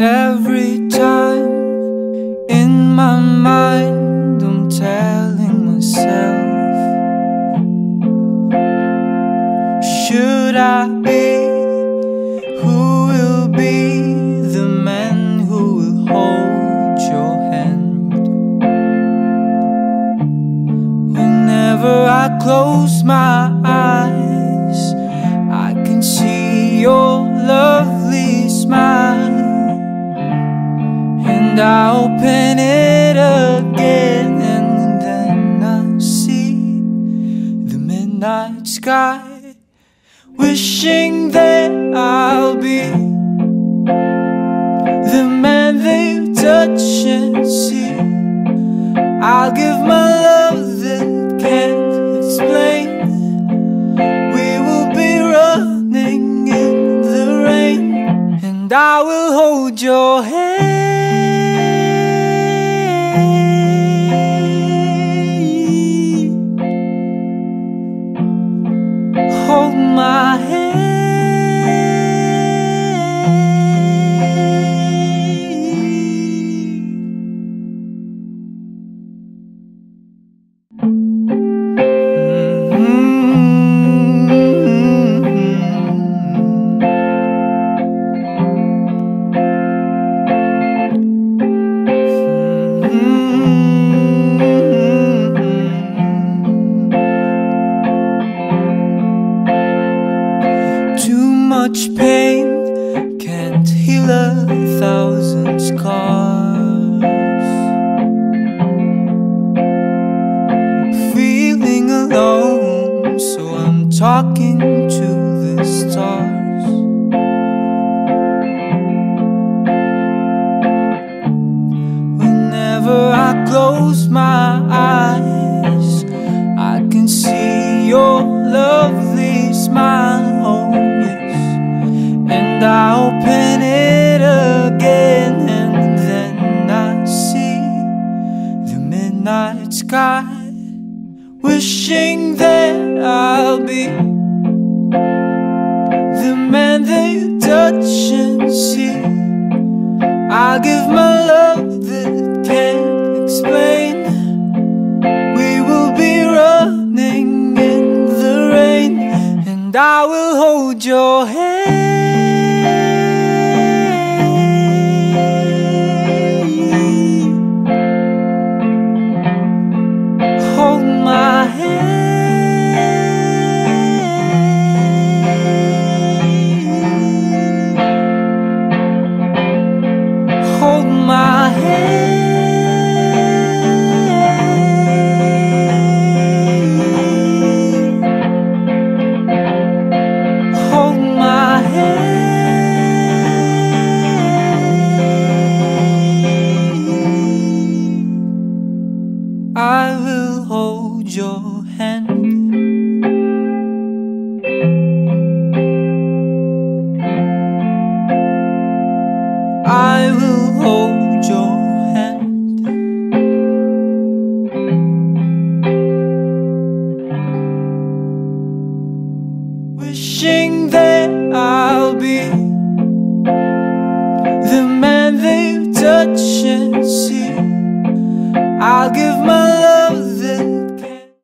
Every time in my mind, I'm telling myself, Should I be? Who will be the man who will hold your hand? Whenever I close my eyes, I can see your lovely And I open it again, and then I see the midnight sky, wishing that I'll be the man you touch and see. I'll give my love that can't explain. We will be running in the rain, and I will hold your hand. Much pain can't heal a thousand scars. Feeling alone, so I'm talking to the stars. Whenever I close my midnight sky, wishing that I'll be the man that you touch and see. I'll give my love that can't explain. We will be running in the rain, and I will hold your hand. Wishing that I'll be the man you touch and see. I'll give my